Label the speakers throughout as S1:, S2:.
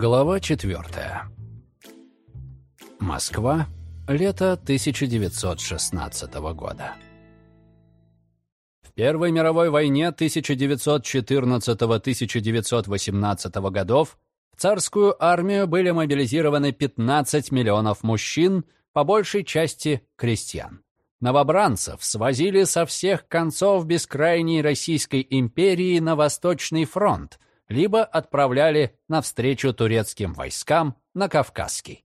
S1: Глава 4. Москва. Лето 1916 года. В Первой мировой войне 1914-1918 годов в царскую армию были мобилизированы 15 миллионов мужчин, по большей части крестьян. Новобранцев свозили со всех концов бескрайней Российской империи на Восточный фронт – либо отправляли навстречу турецким войскам на Кавказский.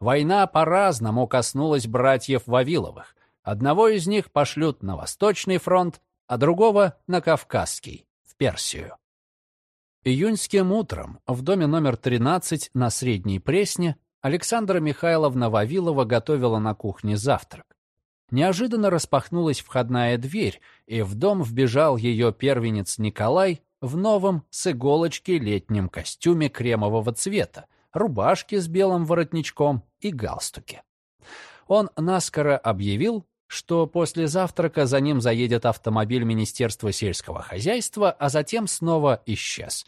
S1: Война по-разному коснулась братьев Вавиловых. Одного из них пошлют на Восточный фронт, а другого — на Кавказский, в Персию. Июньским утром в доме номер 13 на Средней Пресне Александра Михайловна Вавилова готовила на кухне завтрак. Неожиданно распахнулась входная дверь, и в дом вбежал ее первенец Николай в новом с иголочки летнем костюме кремового цвета, рубашке с белым воротничком и галстуке. Он наскоро объявил, что после завтрака за ним заедет автомобиль Министерства сельского хозяйства, а затем снова исчез.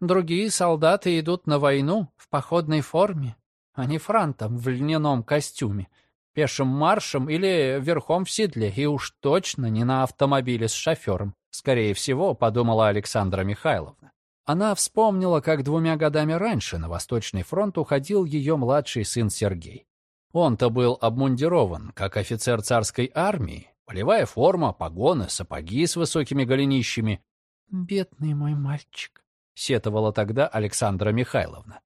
S1: Другие солдаты идут на войну в походной форме, а не франтом в льняном костюме, пешим маршем или верхом в седле, и уж точно не на автомобиле с шофером. Скорее всего, подумала Александра Михайловна. Она вспомнила, как двумя годами раньше на Восточный фронт уходил ее младший сын Сергей. Он-то был обмундирован, как офицер царской армии, полевая форма, погоны, сапоги с высокими голенищами. «Бедный мой мальчик», — сетовала тогда Александра Михайловна.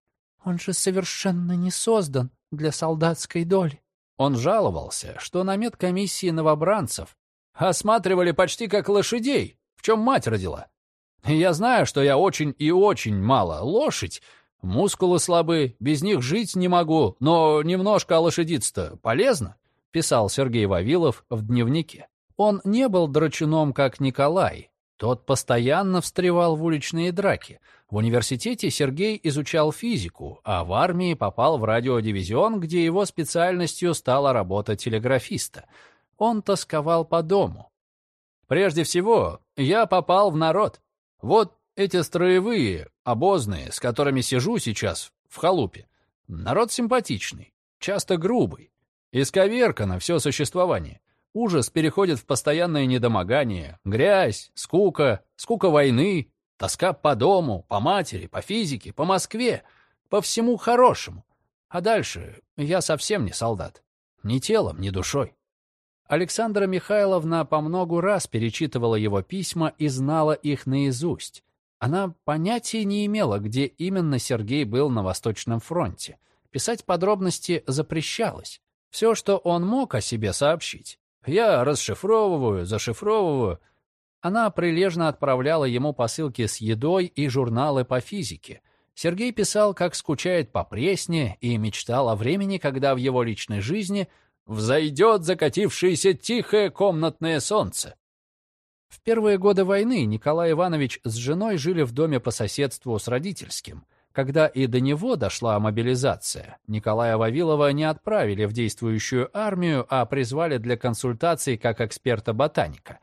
S1: «Он же совершенно не создан для солдатской доли». Он жаловался, что на медкомиссии новобранцев осматривали почти как лошадей, в чем мать родила. Я знаю, что я очень и очень мало лошадь, мускулы слабы, без них жить не могу, но немножко лошадиться-то полезно, писал Сергей Вавилов в дневнике. Он не был драчуном, как Николай. Тот постоянно встревал в уличные драки. В университете Сергей изучал физику, а в армии попал в радиодивизион, где его специальностью стала работа телеграфиста — он тосковал по дому. Прежде всего, я попал в народ. Вот эти строевые, обозные, с которыми сижу сейчас в халупе. Народ симпатичный, часто грубый. Исковеркано все существование. Ужас переходит в постоянное недомогание, грязь, скука, скука войны, тоска по дому, по матери, по физике, по Москве, по всему хорошему. А дальше я совсем не солдат. Ни телом, ни душой. Александра Михайловна по многу раз перечитывала его письма и знала их наизусть. Она понятия не имела, где именно Сергей был на Восточном фронте. Писать подробности запрещалось. Все, что он мог о себе сообщить. Я расшифровываю, зашифровываю. Она прилежно отправляла ему посылки с едой и журналы по физике. Сергей писал, как скучает по Пресне и мечтал о времени, когда в его личной жизни – взойдет закатившееся тихое комнатное солнце. В первые годы войны Николай Иванович с женой жили в доме по соседству с родительским. Когда и до него дошла мобилизация, Николая Вавилова не отправили в действующую армию, а призвали для консультаций как эксперта-ботаника.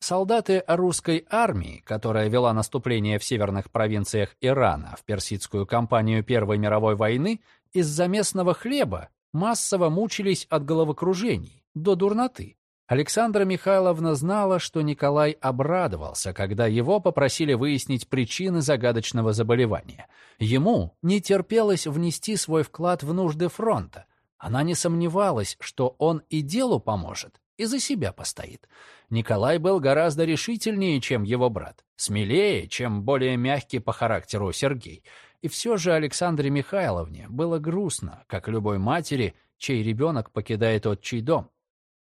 S1: Солдаты русской армии, которая вела наступление в северных провинциях Ирана в персидскую кампанию Первой мировой войны, из-за местного хлеба массово мучились от головокружений до дурноты. Александра Михайловна знала, что Николай обрадовался, когда его попросили выяснить причины загадочного заболевания. Ему не терпелось внести свой вклад в нужды фронта. Она не сомневалась, что он и делу поможет, и за себя постоит. Николай был гораздо решительнее, чем его брат, смелее, чем более мягкий по характеру Сергей — и все же Александре Михайловне было грустно, как любой матери, чей ребенок покидает отчий дом.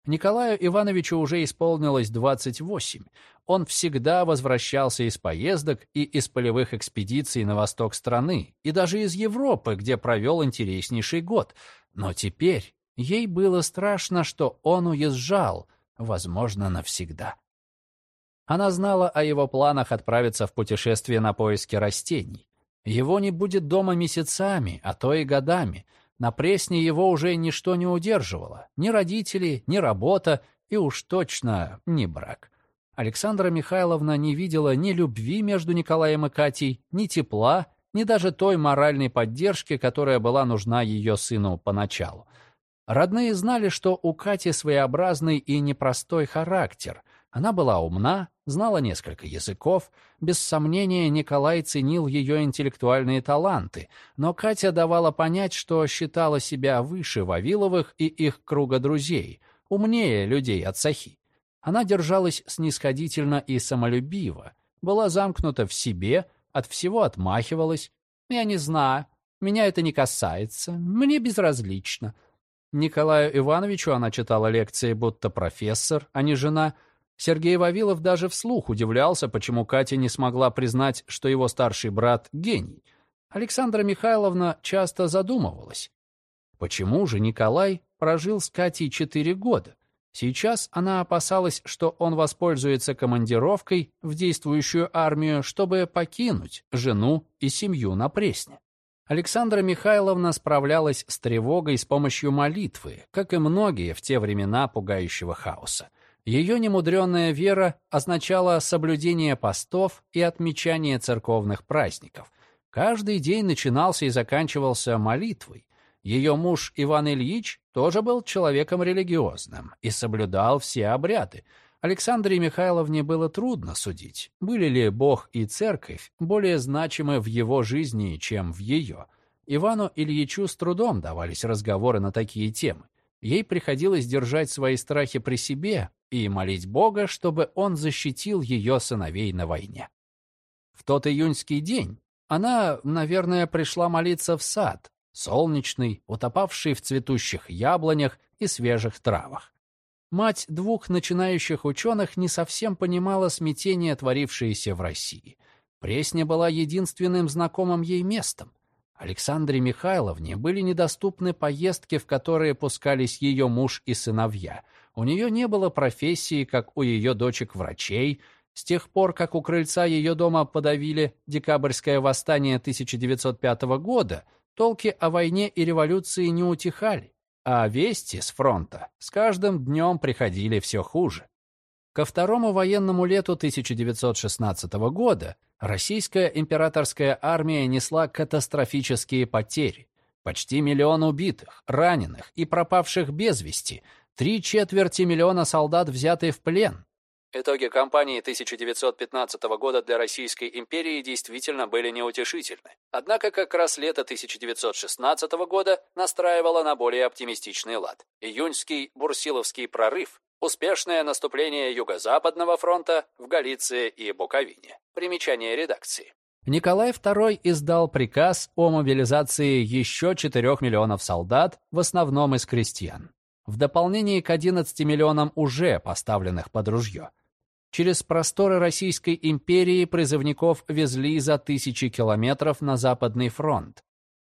S1: Николаю Ивановичу уже исполнилось 28. Он всегда возвращался из поездок и из полевых экспедиций на восток страны, и даже из Европы, где провел интереснейший год. Но теперь ей было страшно, что он уезжал, возможно, навсегда. Она знала о его планах отправиться в путешествие на поиски растений. Его не будет дома месяцами, а то и годами. На пресне его уже ничто не удерживало. Ни родители, ни работа и уж точно ни брак. Александра Михайловна не видела ни любви между Николаем и Катей, ни тепла, ни даже той моральной поддержки, которая была нужна ее сыну поначалу. Родные знали, что у Кати своеобразный и непростой характер. Она была умна, знала несколько языков. Без сомнения, Николай ценил ее интеллектуальные таланты, но Катя давала понять, что считала себя выше Вавиловых и их круга друзей, умнее людей от Сахи. Она держалась снисходительно и самолюбиво, была замкнута в себе, от всего отмахивалась. «Я не знаю, меня это не касается, мне безразлично». Николаю Ивановичу она читала лекции, будто профессор, а не жена. Сергей Вавилов даже вслух удивлялся, почему Катя не смогла признать, что его старший брат — гений. Александра Михайловна часто задумывалась. Почему же Николай прожил с Катей четыре года? Сейчас она опасалась, что он воспользуется командировкой в действующую армию, чтобы покинуть жену и семью на Пресне. Александра Михайловна справлялась с тревогой с помощью молитвы, как и многие в те времена пугающего хаоса. Ее немудренная вера означала соблюдение постов и отмечание церковных праздников. Каждый день начинался и заканчивался молитвой. Ее муж Иван Ильич тоже был человеком религиозным и соблюдал все обряды, Александре Михайловне было трудно судить, были ли Бог и Церковь более значимы в его жизни, чем в ее. Ивану Ильичу с трудом давались разговоры на такие темы. Ей приходилось держать свои страхи при себе и молить Бога, чтобы он защитил ее сыновей на войне. В тот июньский день она, наверное, пришла молиться в сад, солнечный, утопавший в цветущих яблонях и свежих травах. Мать двух начинающих ученых не совсем понимала смятение, творившееся в России. Пресня была единственным знакомым ей местом. Александре Михайловне были недоступны поездки, в которые пускались ее муж и сыновья. У нее не было профессии, как у ее дочек-врачей. С тех пор, как у крыльца ее дома подавили декабрьское восстание 1905 года, толки о войне и революции не утихали а вести с фронта с каждым днем приходили все хуже. Ко второму военному лету 1916 года российская императорская армия несла катастрофические потери. Почти миллион убитых, раненых и пропавших без вести, три четверти миллиона солдат взяты в плен, Итоги кампании 1915 года для Российской империи действительно были неутешительны. Однако как раз лето 1916 года настраивало на более оптимистичный лад. Июньский Бурсиловский прорыв, успешное наступление Юго-Западного фронта в Галиции и Буковине. Примечание редакции. Николай II издал приказ о мобилизации еще 4 миллионов солдат, в основном из крестьян. В дополнение к 11 миллионам уже поставленных под ружье. Через просторы Российской империи призывников везли за тысячи километров на Западный фронт.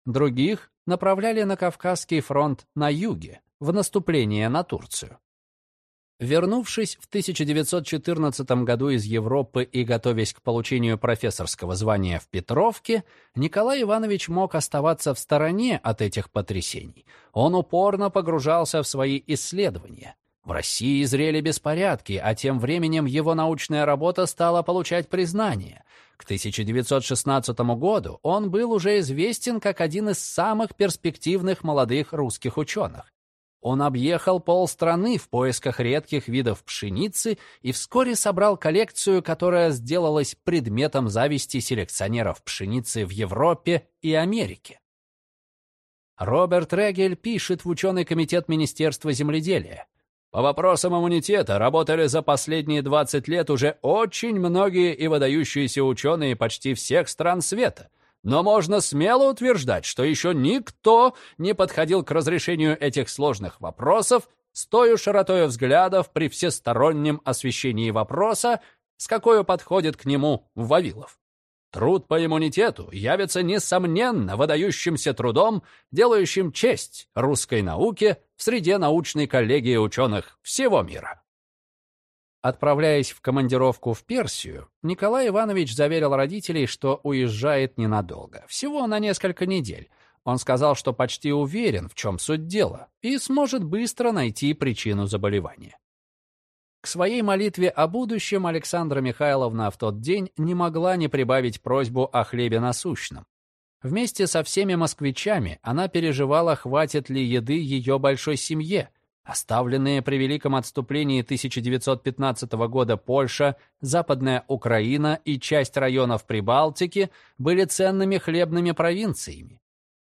S1: Других направляли на Кавказский фронт на юге, в наступление на Турцию. Вернувшись в 1914 году из Европы и готовясь к получению профессорского звания в Петровке, Николай Иванович мог оставаться в стороне от этих потрясений. Он упорно погружался в свои исследования. В России зрели беспорядки, а тем временем его научная работа стала получать признание. К 1916 году он был уже известен как один из самых перспективных молодых русских ученых. Он объехал полстраны в поисках редких видов пшеницы и вскоре собрал коллекцию, которая сделалась предметом зависти селекционеров пшеницы в Европе и Америке. Роберт Регель пишет в ученый комитет Министерства земледелия. По вопросам иммунитета работали за последние 20 лет уже очень многие и выдающиеся ученые почти всех стран света. Но можно смело утверждать, что еще никто не подходил к разрешению этих сложных вопросов с той широтой взглядов при всестороннем освещении вопроса, с какой подходит к нему Вавилов. Труд по иммунитету явится, несомненно, выдающимся трудом, делающим честь русской науке в среде научной коллегии ученых всего мира. Отправляясь в командировку в Персию, Николай Иванович заверил родителей, что уезжает ненадолго, всего на несколько недель. Он сказал, что почти уверен, в чем суть дела, и сможет быстро найти причину заболевания. К своей молитве о будущем Александра Михайловна в тот день не могла не прибавить просьбу о хлебе насущном. Вместе со всеми москвичами она переживала, хватит ли еды ее большой семье. Оставленные при Великом отступлении 1915 года Польша, Западная Украина и часть районов Прибалтики были ценными хлебными провинциями.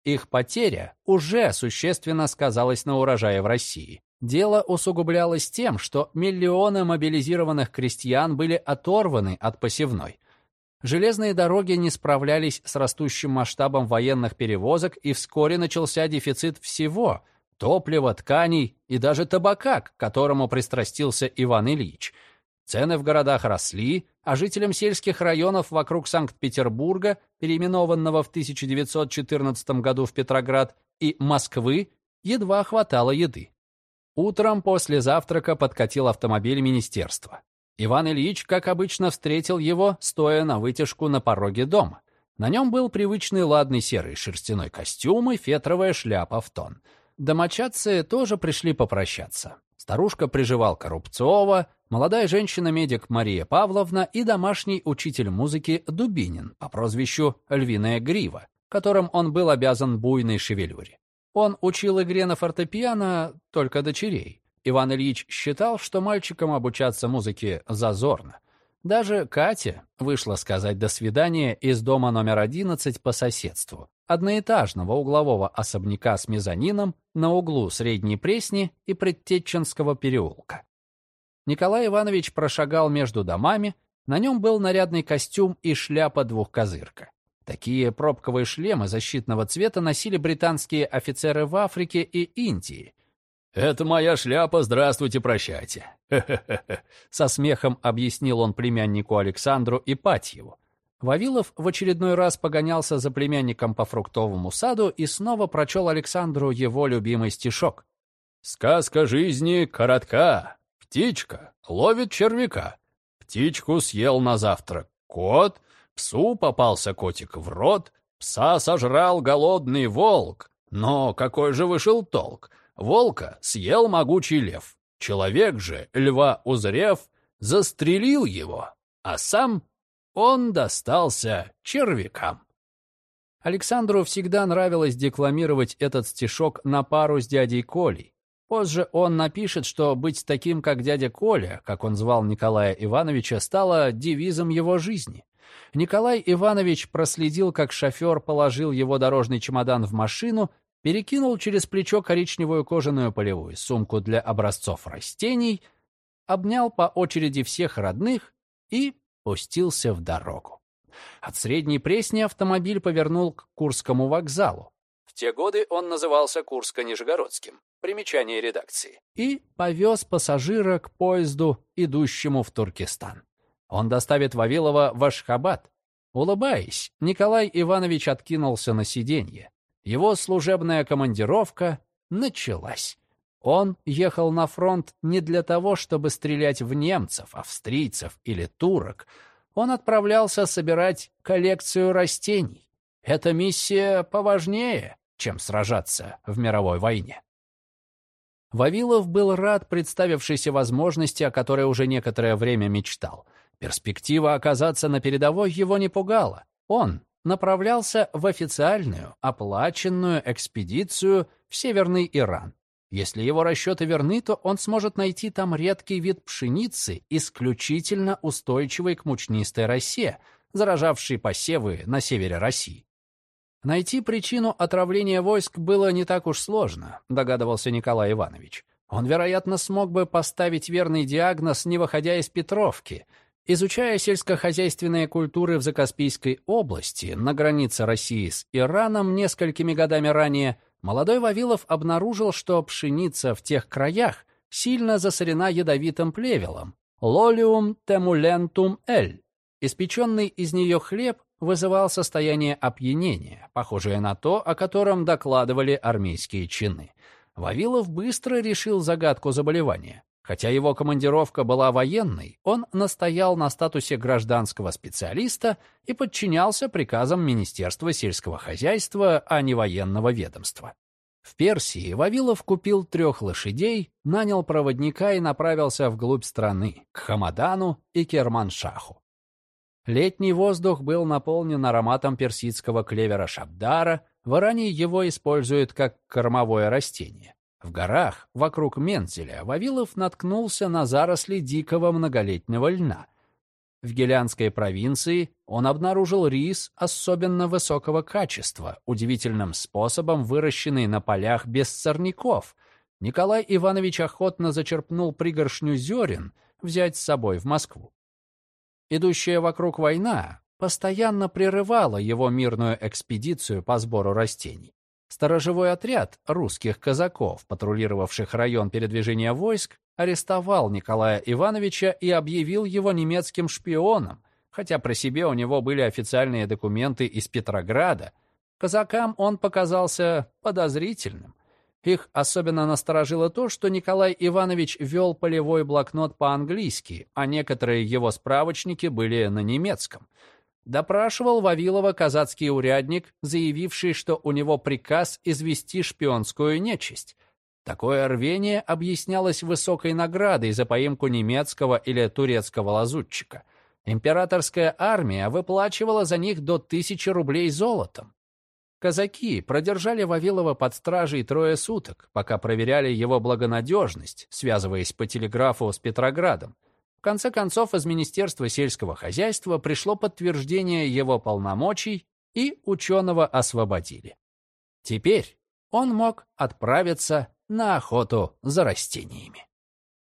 S1: Их потеря уже существенно сказалась на урожае в России. Дело усугублялось тем, что миллионы мобилизированных крестьян были оторваны от посевной. Железные дороги не справлялись с растущим масштабом военных перевозок, и вскоре начался дефицит всего – топлива, тканей и даже табака, к которому пристрастился Иван Ильич. Цены в городах росли, а жителям сельских районов вокруг Санкт-Петербурга, переименованного в 1914 году в Петроград, и Москвы едва хватало еды. Утром после завтрака подкатил автомобиль министерства. Иван Ильич, как обычно, встретил его, стоя на вытяжку на пороге дома. На нем был привычный ладный серый шерстяной костюм и фетровая шляпа в тон. Домочадцы тоже пришли попрощаться. Старушка приживалка Рубцова, молодая женщина-медик Мария Павловна и домашний учитель музыки Дубинин по прозвищу Львиная Грива, которым он был обязан буйной шевелюре. Он учил игре на фортепиано только дочерей. Иван Ильич считал, что мальчикам обучаться музыке зазорно. Даже Катя вышла сказать «до свидания» из дома номер 11 по соседству, одноэтажного углового особняка с мезонином на углу Средней Пресни и Предтеченского переулка. Николай Иванович прошагал между домами, на нем был нарядный костюм и шляпа двухкозырка. Такие пробковые шлемы защитного цвета носили британские офицеры в Африке и Индии, «Это моя шляпа, здравствуйте, прощайте». Со смехом объяснил он племяннику Александру Ипатьеву. Вавилов в очередной раз погонялся за племянником по фруктовому саду и снова прочел Александру его любимый стишок. «Сказка жизни коротка. Птичка ловит червяка. Птичку съел на завтрак кот, псу попался котик в рот, пса сожрал голодный волк. Но какой же вышел толк? Волка съел могучий лев. Человек же, льва узрев, застрелил его, а сам он достался червякам. Александру всегда нравилось декламировать этот стишок на пару с дядей Колей. Позже он напишет, что быть таким, как дядя Коля, как он звал Николая Ивановича, стало девизом его жизни. Николай Иванович проследил, как шофер положил его дорожный чемодан в машину перекинул через плечо коричневую кожаную полевую сумку для образцов растений, обнял по очереди всех родных и пустился в дорогу. От Средней Пресни автомобиль повернул к Курскому вокзалу. В те годы он назывался Курско-Нижегородским. Примечание редакции. И повез пассажира к поезду, идущему в Туркестан. Он доставит Вавилова в Ашхабад. Улыбаясь, Николай Иванович откинулся на сиденье. Его служебная командировка началась. Он ехал на фронт не для того, чтобы стрелять в немцев, австрийцев или турок. Он отправлялся собирать коллекцию растений. Эта миссия поважнее, чем сражаться в мировой войне. Вавилов был рад представившейся возможности, о которой уже некоторое время мечтал. Перспектива оказаться на передовой его не пугала. Он направлялся в официальную, оплаченную экспедицию в Северный Иран. Если его расчеты верны, то он сможет найти там редкий вид пшеницы, исключительно устойчивый к мучнистой росе, заражавшей посевы на севере России. Найти причину отравления войск было не так уж сложно, догадывался Николай Иванович. Он, вероятно, смог бы поставить верный диагноз, не выходя из Петровки — Изучая сельскохозяйственные культуры в Закаспийской области, на границе России с Ираном несколькими годами ранее, молодой Вавилов обнаружил, что пшеница в тех краях сильно засорена ядовитым плевелом Lolium temulentum L. Испеченный из нее хлеб вызывал состояние опьянения, похожее на то, о котором докладывали армейские чины. Вавилов быстро решил загадку заболевания. Хотя его командировка была военной, он настоял на статусе гражданского специалиста и подчинялся приказам Министерства сельского хозяйства, а не военного ведомства. В Персии Вавилов купил трех лошадей, нанял проводника и направился вглубь страны, к Хамадану и Керманшаху. Летний воздух был наполнен ароматом персидского клевера шабдара, в Иране его используют как кормовое растение. В горах вокруг Мензеля Вавилов наткнулся на заросли дикого многолетнего льна. В Гелянской провинции он обнаружил рис особенно высокого качества, удивительным способом выращенный на полях без сорняков. Николай Иванович охотно зачерпнул пригоршню зерен взять с собой в Москву. Идущая вокруг война постоянно прерывала его мирную экспедицию по сбору растений. Сторожевой отряд русских казаков, патрулировавших район передвижения войск, арестовал Николая Ивановича и объявил его немецким шпионом, хотя при себе у него были официальные документы из Петрограда. Казакам он показался подозрительным. Их особенно насторожило то, что Николай Иванович вел полевой блокнот по-английски, а некоторые его справочники были на немецком. Допрашивал Вавилова казацкий урядник, заявивший, что у него приказ извести шпионскую нечисть. Такое рвение объяснялось высокой наградой за поимку немецкого или турецкого лазутчика. Императорская армия выплачивала за них до тысячи рублей золотом. Казаки продержали Вавилова под стражей трое суток, пока проверяли его благонадежность, связываясь по телеграфу с Петроградом конце концов, из Министерства сельского хозяйства пришло подтверждение его полномочий, и ученого освободили. Теперь он мог отправиться на охоту за растениями.